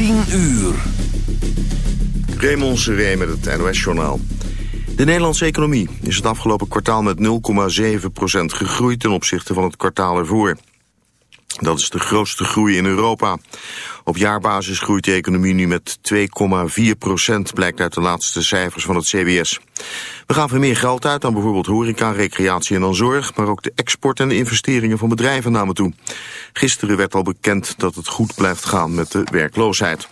10 uur. Raymond Seré met het NOS-journaal. De Nederlandse economie is het afgelopen kwartaal met 0,7% gegroeid ten opzichte van het kwartaal ervoor. Dat is de grootste groei in Europa. Op jaarbasis groeit de economie nu met 2,4 procent, blijkt uit de laatste cijfers van het CBS. We gaven meer geld uit aan bijvoorbeeld horeca, recreatie en dan zorg, maar ook de export en de investeringen van bedrijven namen toe. Gisteren werd al bekend dat het goed blijft gaan met de werkloosheid.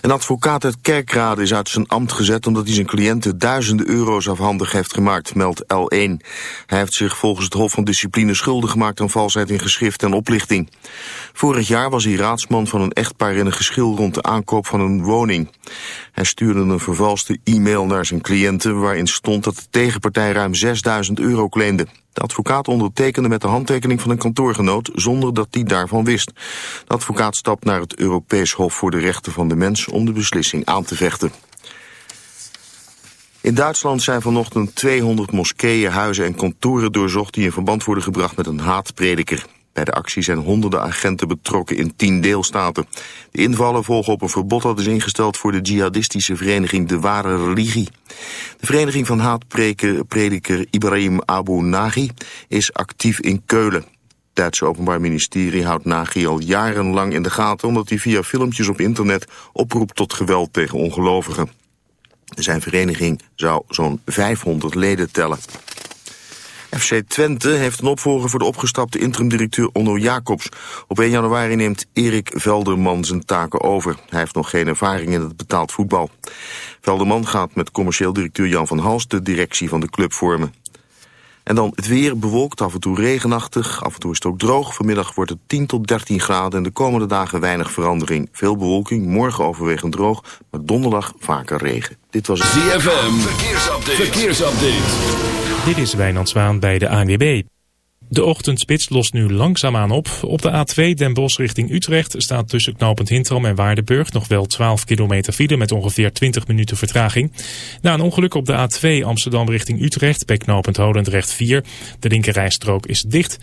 Een advocaat uit Kerkrade is uit zijn ambt gezet omdat hij zijn cliënten duizenden euro's afhandig heeft gemaakt, meldt L1. Hij heeft zich volgens het Hof van Discipline schuldig gemaakt aan valsheid in geschrift en oplichting. Vorig jaar was hij raadsman van een echtpaar in een geschil rond de aankoop van een woning. Hij stuurde een vervalste e-mail naar zijn cliënten waarin stond dat de tegenpartij ruim 6000 euro claimde. De advocaat ondertekende met de handtekening van een kantoorgenoot zonder dat die daarvan wist. De advocaat stapt naar het Europees Hof voor de Rechten van de Mens om de beslissing aan te vechten. In Duitsland zijn vanochtend 200 moskeeën, huizen en kantoren doorzocht die in verband worden gebracht met een haatprediker. Bij de actie zijn honderden agenten betrokken in tien deelstaten. De invallen volgen op een verbod dat is ingesteld voor de jihadistische vereniging De Ware Religie. De vereniging van haatprediker Ibrahim Abu Nagi is actief in Keulen. Het Duitse Openbaar Ministerie houdt Nagy al jarenlang in de gaten... omdat hij via filmpjes op internet oproept tot geweld tegen ongelovigen. Zijn vereniging zou zo'n 500 leden tellen. FC Twente heeft een opvolger voor de opgestapte interim-directeur Onno Jacobs. Op 1 januari neemt Erik Velderman zijn taken over. Hij heeft nog geen ervaring in het betaald voetbal. Velderman gaat met commercieel directeur Jan van Hals de directie van de club vormen. En dan het weer bewolkt, af en toe regenachtig, af en toe is het ook droog. Vanmiddag wordt het 10 tot 13 graden en de komende dagen weinig verandering. Veel bewolking, morgen overwegend droog, maar donderdag vaker regen. Dit was het ZFM, verkeersupdate. verkeersupdate. Dit is Wijnand Zwaan bij de ANWB. De ochtendspits lost nu langzaamaan op. Op de A2 Den Bosch richting Utrecht staat tussen knooppunt Hintram en Waardenburg nog wel 12 kilometer file met ongeveer 20 minuten vertraging. Na een ongeluk op de A2 Amsterdam richting Utrecht bij knooppunt Holendrecht 4. De linkerrijstrook is dicht.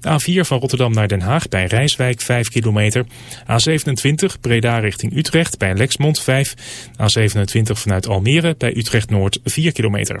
De A4 van Rotterdam naar Den Haag bij Rijswijk 5 kilometer. A27 Breda richting Utrecht bij Lexmond 5. A27 vanuit Almere bij Utrecht Noord 4 kilometer.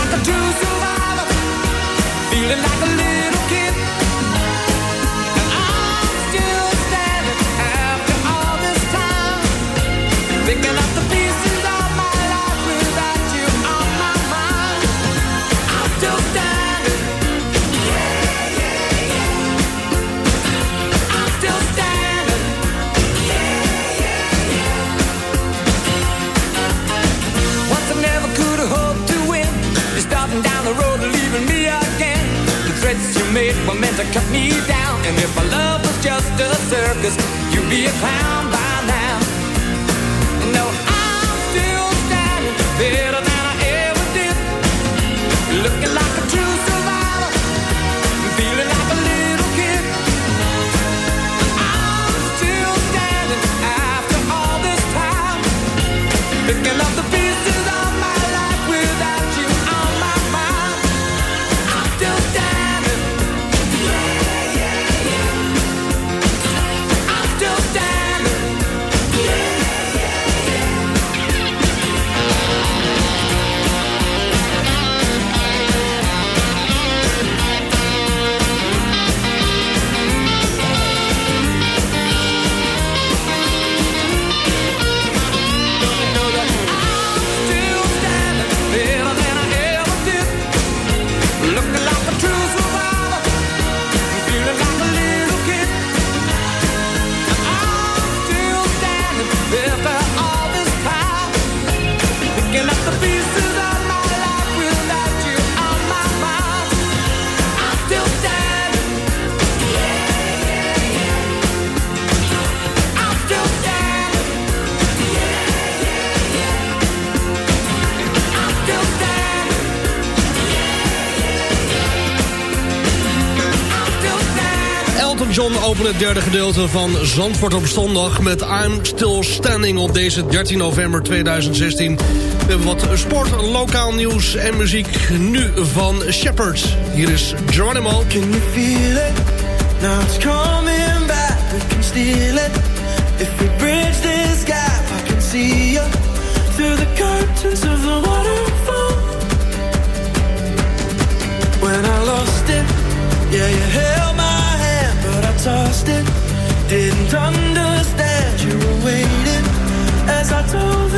feeling like a cut me down. And if our love was just a circus, you'd be a clown John opent het derde gedeelte van Zandvoort op zondag... met I'm Still Standing op deze 13 november 2016. We hebben wat sport, lokaal nieuws en muziek nu van Shepard. Hier is Geronimo. Can? Now it's coming back. We can it. If we bridge this gap, I can see you through the curtains of the waterfall. When I lost it, yeah, Didn't understand you were waiting. As I dove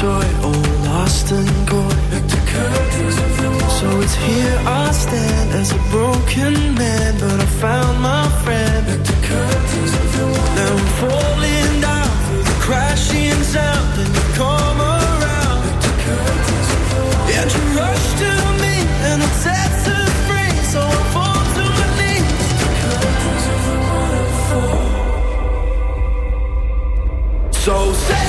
toy, all lost and coy. So it's here I stand as a broken man, but I found my friend. Now I'm falling down through the crashing sound, and you come around. And you rush to me, and it sets us free. So I fall to my knees. So say,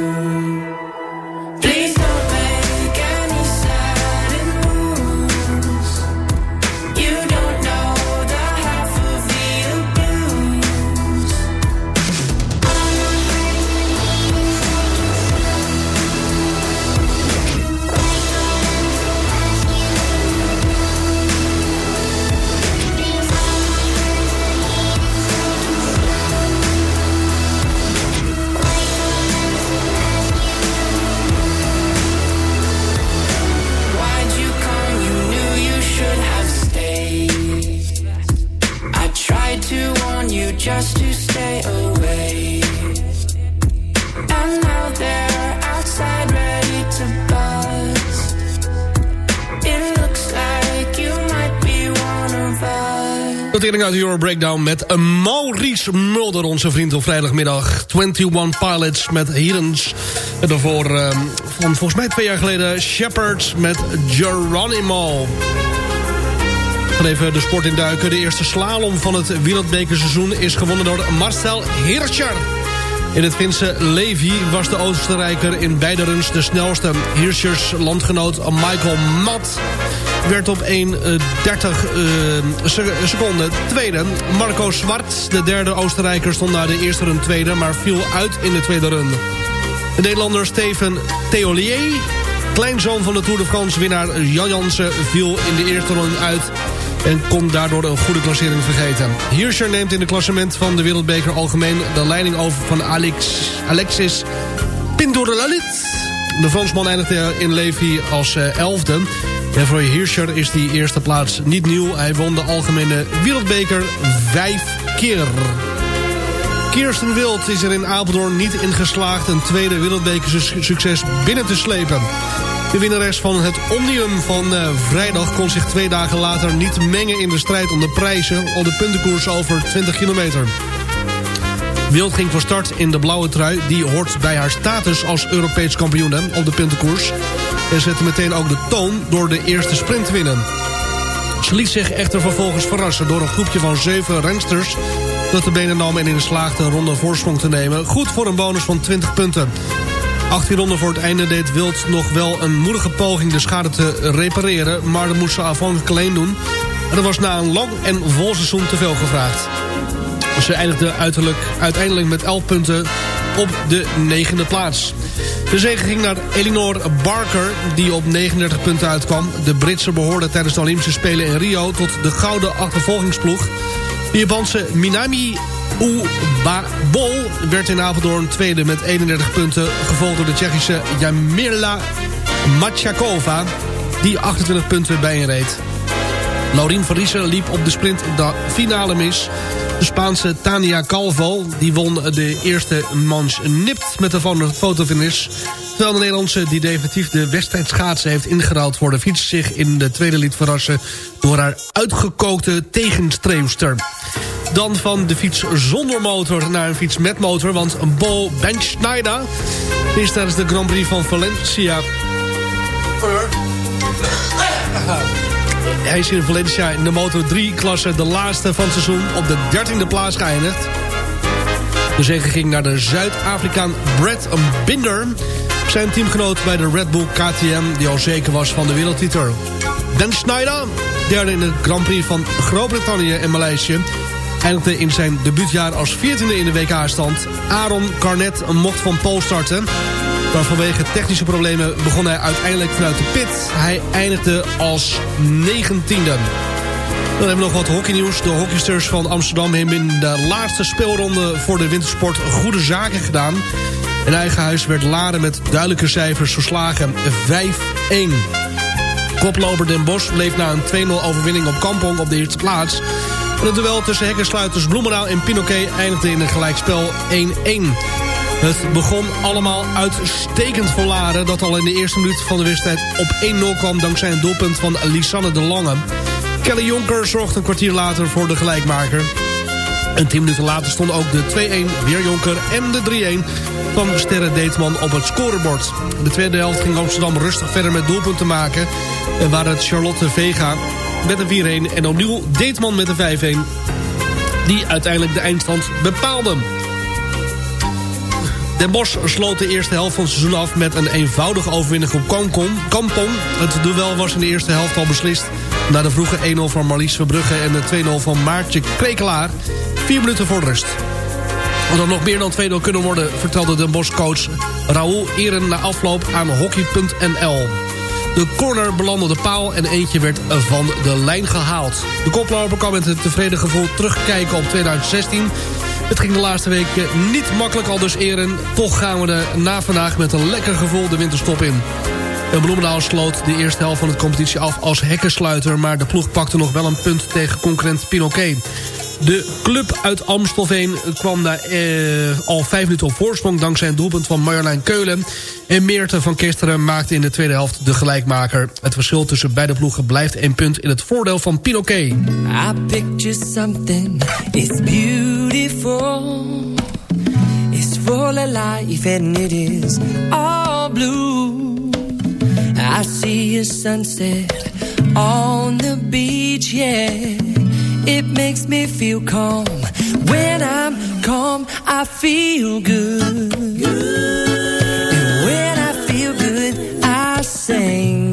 Notering uit Euro Breakdown met een Maurice Mulder, onze vriend op vrijdagmiddag. 21 Pilots met Heathens. En daarvoor, ehm, van volgens mij twee jaar geleden, Shepard met Geronimo. Even de sport induiken. De eerste slalom van het wereldbekerseizoen is gewonnen door Marcel Hirscher. In het Finse Levi was de Oostenrijker in beide runs de snelste. Hirschers landgenoot Michael Matt werd op 1.30 seconden tweede. Marco Zwart, de derde Oostenrijker, stond na de eerste run tweede... maar viel uit in de tweede run. De Nederlander Steven Theolier, kleinzoon van de Tour de France winnaar Jan Jansen... viel in de eerste run uit en kon daardoor een goede klassering vergeten. Hirscher neemt in het klassement van de Wereldbeker algemeen... de leiding over van Alex, Alexis Pindorlalit. De Fransman eindigde in Levi als eh, elfde. En voor Hirscher is die eerste plaats niet nieuw. Hij won de algemene Wereldbeker vijf keer. Kirsten Wild is er in Apeldoorn niet in geslaagd... een tweede wereldbekersucces binnen te slepen. De winnares van het Omnium van eh, vrijdag kon zich twee dagen later niet mengen in de strijd om de prijzen op de puntenkoers over 20 kilometer. Wild ging van start in de blauwe trui. Die hoort bij haar status als Europees kampioen op de puntenkoers. En zette meteen ook de toon door de eerste sprint te winnen. Ze liet zich echter vervolgens verrassen door een groepje van zeven rensters... dat de benen nam en in de slaagde een ronde voorsprong te nemen. Goed voor een bonus van 20 punten. 18 ronden voor het einde deed Wild nog wel een moedige poging de schade te repareren... maar dat moest ze afhankelijk alleen doen. En dat was na een lang en vol seizoen te veel gevraagd. Ze eindigde uiterlijk, uiteindelijk met 11 punten op de negende plaats. De zege ging naar Elinor Barker, die op 39 punten uitkwam. De Britse behoorde tijdens de Olympische Spelen in Rio... tot de gouden achtervolgingsploeg. De Japanse Minami Ubabol werd in Apeldoorn tweede met 31 punten... gevolgd door de Tsjechische Jamila Machakova... die 28 punten bijeenreed. Laurien van liep op de sprint de finale mis. De Spaanse Tania Calvo die won de eerste manche nipt met de fotofinish. Terwijl de Nederlandse die definitief de wedstrijd schaatsen heeft ingeruild voor de fiets... zich in de tweede liet verrassen door haar uitgekookte tegenstreeuwster. Dan van de fiets zonder motor naar een fiets met motor... want Bo Benschneider is tijdens de Grand Prix van Valencia... Hij is in Valencia in de Moto 3-klasse de laatste van het seizoen op de 13e plaats geëindigd. De zege ging naar de Zuid-Afrikaan Brett Binder. Zijn teamgenoot bij de Red Bull KTM die al zeker was van de wereldtitel. Dan Schneider, derde in de Grand Prix van Groot-Brittannië en Maleisië... eindigde in zijn debuutjaar als 14e in de WK-stand. Aaron Carnet mocht van Pol starten... Maar vanwege technische problemen begon hij uiteindelijk vanuit de pit. Hij eindigde als negentiende. Dan hebben we nog wat hockeynieuws. De hockeysters van Amsterdam hebben in de laatste speelronde voor de wintersport goede zaken gedaan. In eigen huis werd Laren met duidelijke cijfers verslagen 5-1. Koploper Den Bosch bleef na een 2-0 overwinning op Kampong op de eerste plaats. En het duel tussen hekkensluiters Bloemendaal en Pinoquet eindigde in een gelijkspel 1-1. Het begon allemaal uitstekend voor dat al in de eerste minuut van de wedstrijd op 1-0 kwam... dankzij een doelpunt van Lisanne de Lange. Kelly Jonker zorgde een kwartier later voor de gelijkmaker. En tien minuten later stonden ook de 2-1, weer Jonker en de 3-1 van Sterre Deetman op het scorebord. De tweede helft ging Amsterdam rustig verder met doelpunten maken... en waar het Charlotte Vega met een 4-1 en opnieuw Deetman met een 5-1... die uiteindelijk de eindstand bepaalde. Den Bosch sloot de eerste helft van het seizoen af... met een eenvoudige overwinning op Kampong. Het duel was in de eerste helft al beslist... na de vroege 1-0 van Marlies Verbrugge... en de 2-0 van Maartje Krekelaar. Vier minuten voor de rust. Wat er nog meer dan 2-0 kunnen worden... vertelde Den Bosch-coach Raoul Eren na afloop aan hockey.nl. De corner belandde de paal en eentje werd van de lijn gehaald. De koploper kan met een tevreden gevoel terugkijken op 2016... Het ging de laatste weken niet makkelijk al dus eren. Toch gaan we er na vandaag met een lekker gevoel de winterstop in. En Bloemendaal sloot de eerste helft van de competitie af als hekkensluiter... maar de ploeg pakte nog wel een punt tegen concurrent Pinoquet. De club uit Amstelveen kwam daar eh, al vijf minuten op voorsprong... dankzij een doelpunt van Marjolein Keulen. En Meerte van Kesteren maakte in de tweede helft de gelijkmaker. Het verschil tussen beide ploegen blijft één punt in het voordeel van Pinoquet. I picture something, it's beautiful. It's full of life and it is all blue. I see a sunset on the beach, yeah. It makes me feel calm. When I'm calm, I feel good. And when I feel good, I sing.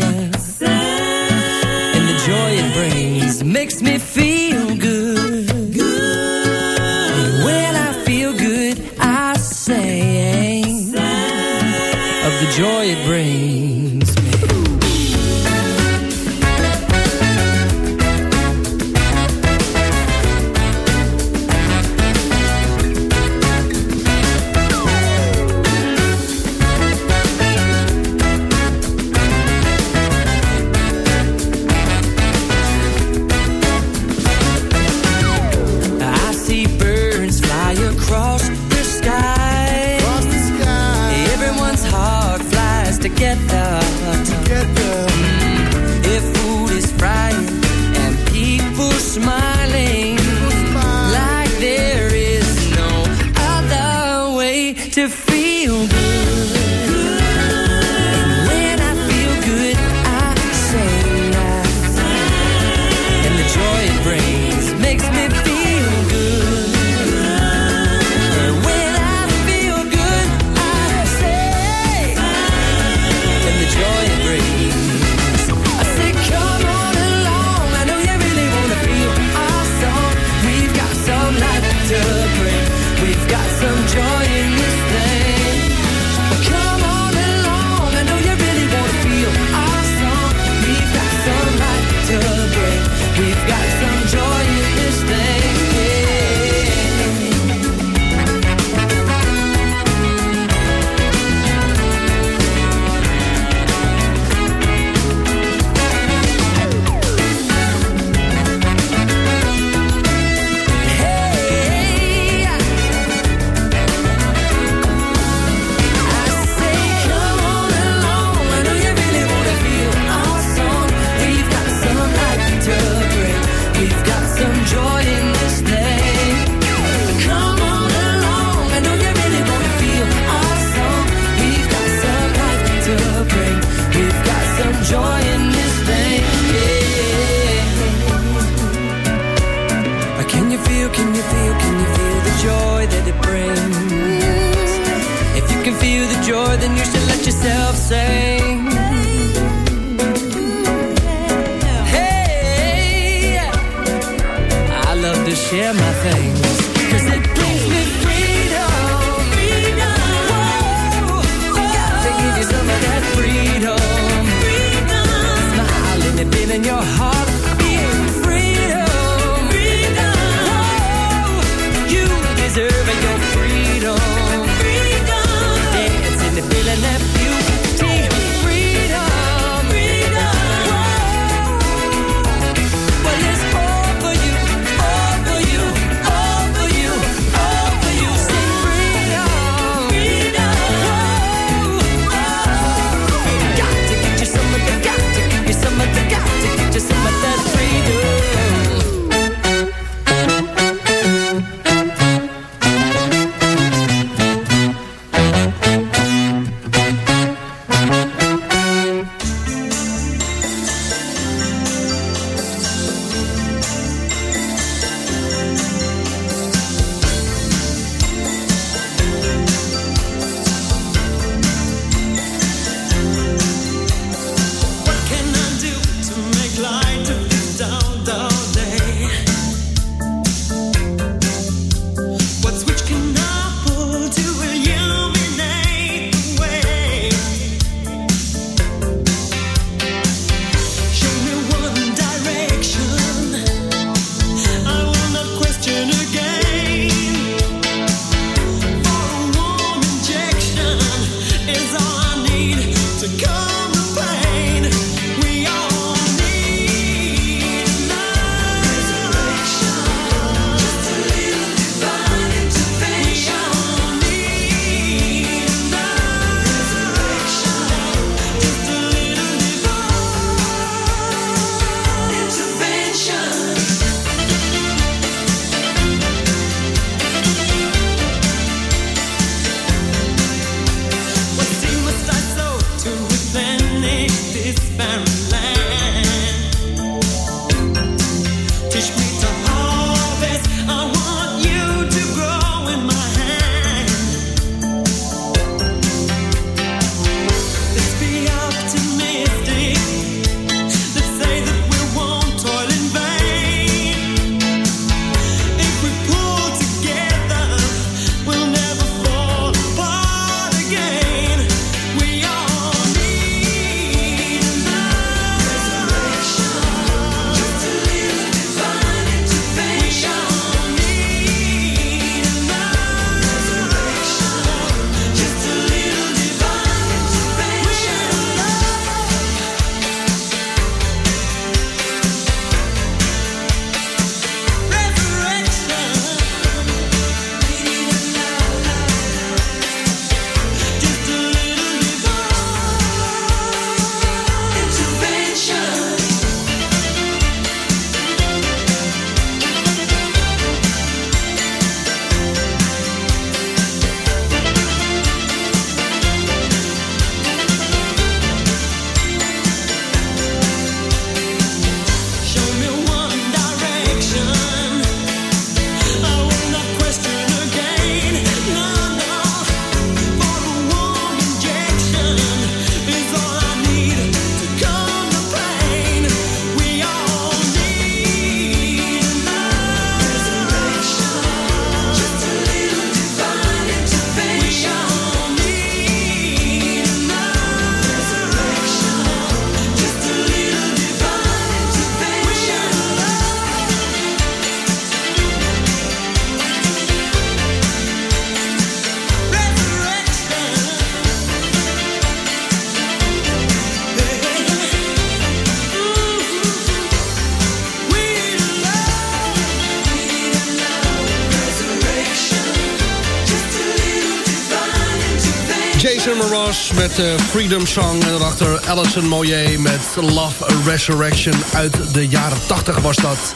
met eh, Freedom Song. En daarachter Alison Moyer met Love Resurrection uit de jaren 80 was dat.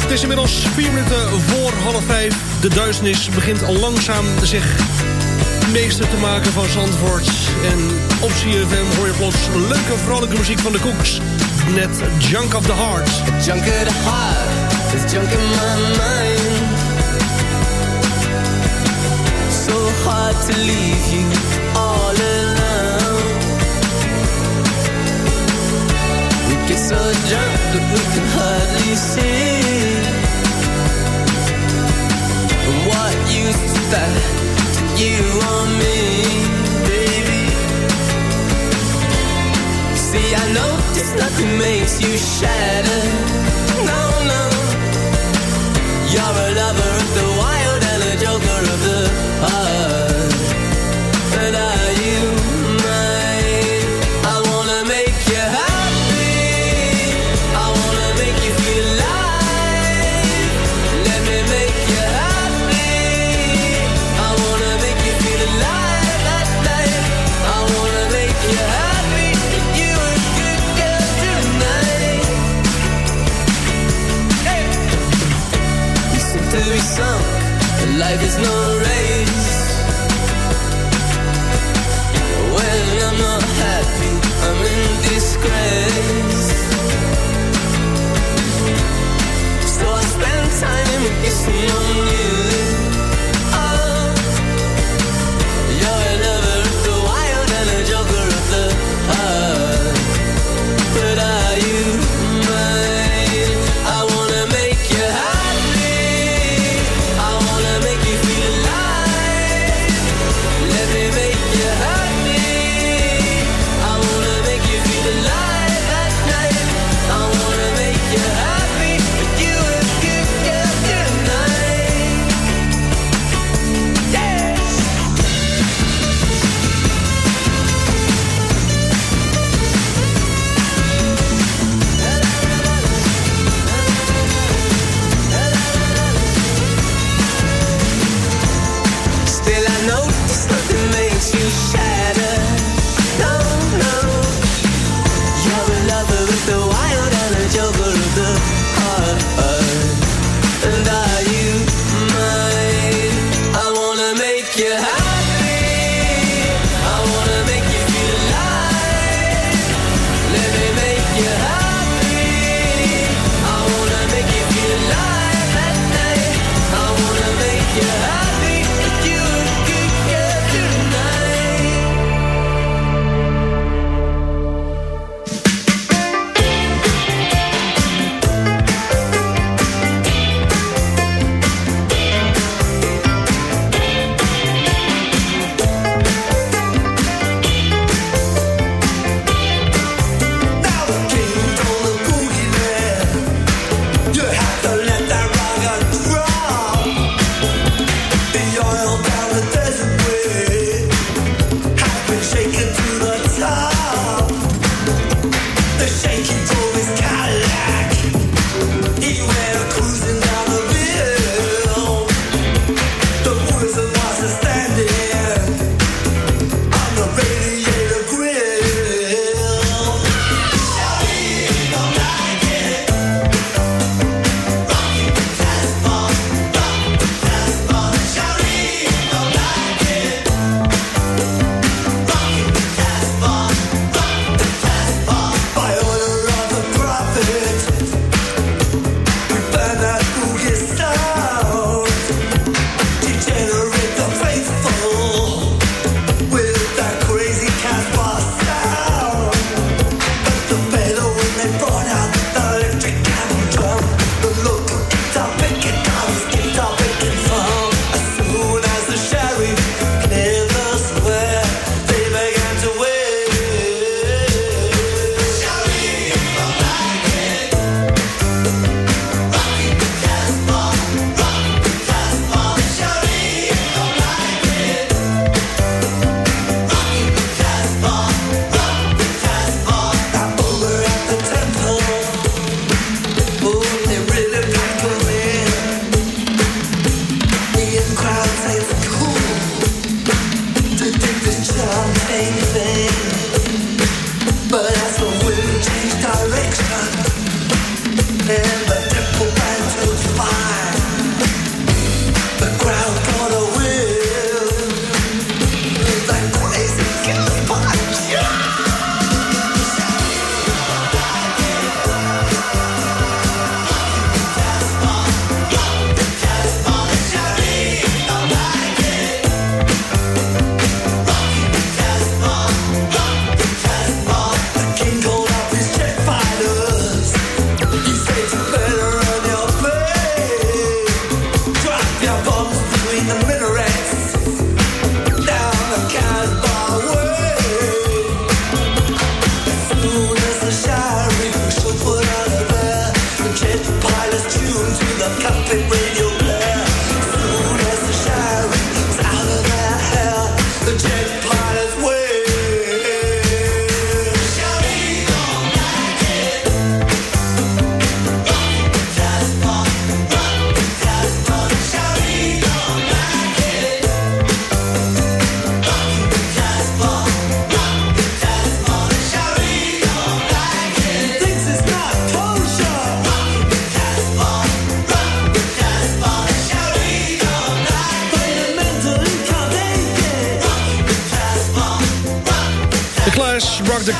Het is inmiddels vier minuten voor half vijf. De duisternis begint al langzaam zich meester te maken van Zandvoort. En op CFM hoor je plots leuke vrolijke muziek van de Koeks. Net Junk of the Heart. Junk of the Heart is junk in my mind. So hard to leave you all alone. Get so drunk that we can hardly see. And what use is that to you or me, baby? See, I know this nothing makes you shatter. No, no, you're a lover of the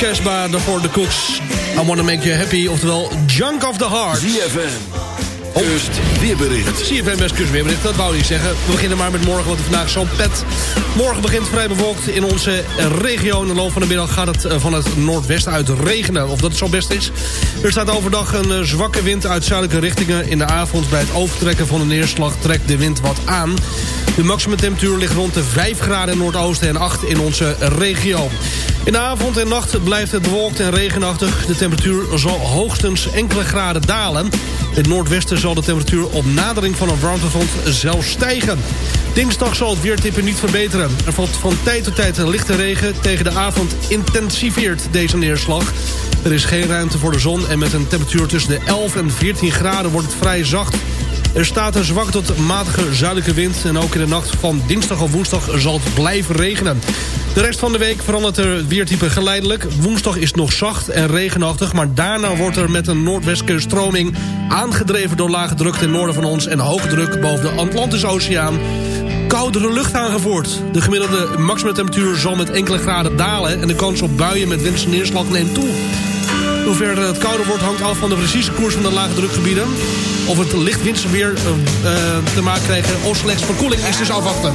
Casbah, daarvoor de Cooks. I Wanna Make You Happy, oftewel Junk of the Heart. ZFM. Kust weerbericht. CFM West Kust weerbericht, dat wou ik niet zeggen. We beginnen maar met morgen, want vandaag zo'n pet. Morgen begint vrij bewolkt in onze regio. In de loop van de middag gaat het eh, van het noordwesten uit regenen. Of dat het zo best is. Er staat overdag een eh, zwakke wind uit zuidelijke richtingen. In de avond bij het overtrekken van de neerslag trekt de wind wat aan. De maximumtemperatuur ligt rond de 5 graden in Noordoosten en 8 in onze regio. In de avond en nacht blijft het bewolkt en regenachtig. De temperatuur zal hoogstens enkele graden dalen. In het noordwesten zal de temperatuur op nadering van een warmtefront zelfs stijgen. Dinsdag zal het weertippen niet verbeteren. Er valt van tijd tot tijd lichte regen. Tegen de avond intensiveert deze neerslag. Er is geen ruimte voor de zon en met een temperatuur tussen de 11 en 14 graden wordt het vrij zacht. Er staat een zwak tot matige zuidelijke wind... en ook in de nacht van dinsdag of woensdag zal het blijven regenen. De rest van de week verandert er weertype geleidelijk. Woensdag is nog zacht en regenachtig... maar daarna wordt er met een noordwestelijke stroming... aangedreven door lage druk ten noorden van ons... en hoge druk boven de Atlantische Oceaan... koudere lucht aangevoerd. De gemiddelde maximumtemperatuur zal met enkele graden dalen... en de kans op buien met winterse neerslag neemt toe. Hoe ver het kouder wordt hangt af van de precieze koers van de lage drukgebieden. Of het licht winterse weer eh, eh, te maken krijgen of slechts verkoeling is dus afwachten.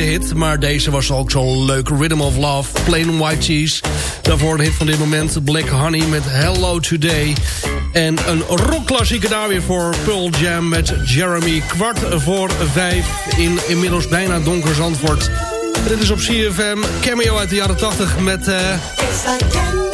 hit. Maar deze was ook zo'n leuk Rhythm of Love, Plain White Cheese. Daarvoor de hit van dit moment, Black Honey met Hello Today. En een rockklassieker daar weer voor Pearl Jam met Jeremy. Kwart voor vijf in inmiddels bijna donker Zandvoort. Dit is op CFM, cameo uit de jaren 80 met... Eh,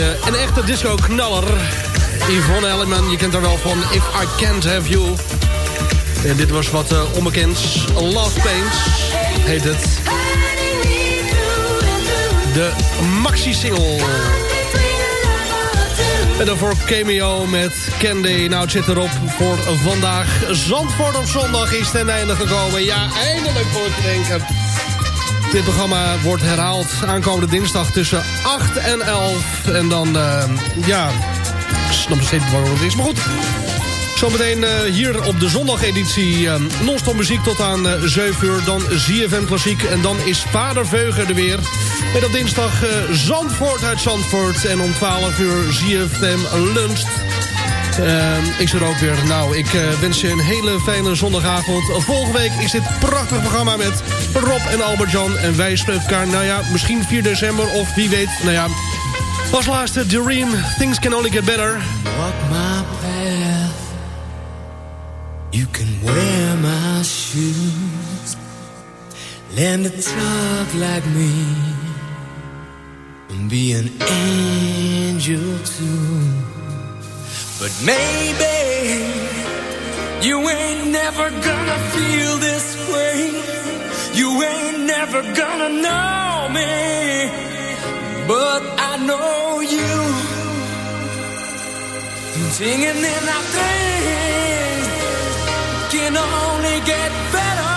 een echte disco-knaller. Yvonne Elliman, je kent haar wel van If I Can't Have You. En dit was wat uh, onbekends. Love Pains heet het. De maxi-single. En daarvoor cameo met Candy. Nou, het zit erop voor vandaag. Zandvoort op zondag is ten einde gekomen. Ja, eindelijk voor te denken. Dit programma wordt herhaald aankomende dinsdag tussen 8 en 11. En dan, uh, ja, ik snap nog steeds waarom het is. Maar goed, zometeen uh, hier op de zondageditie uh, non-stop muziek tot aan uh, 7 uur. Dan ZFM Klassiek en dan is Vader Veugen er weer. En op dinsdag Zandvoort uit Zandvoort. En om 12 uur ZFM Lunch. Uh, ik zit er ook weer. Nou, ik uh, wens je een hele fijne zondagavond. Volgende week is dit prachtig programma met Rob en Albert-Jan. En wij spreken elkaar, nou ja, misschien 4 december of wie weet. Nou ja, als laatste, Dream, Things Can Only Get Better. Walk my path. You can wear my shoes. Learn to talk like me. And be an angel too. But maybe you ain't never gonna feel this way. You ain't never gonna know me. But I know you. Singing in our thing can only get better.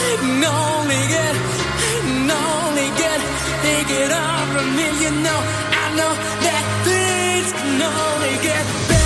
Can only get, can only get, up from me. You know, I know that things can only get better.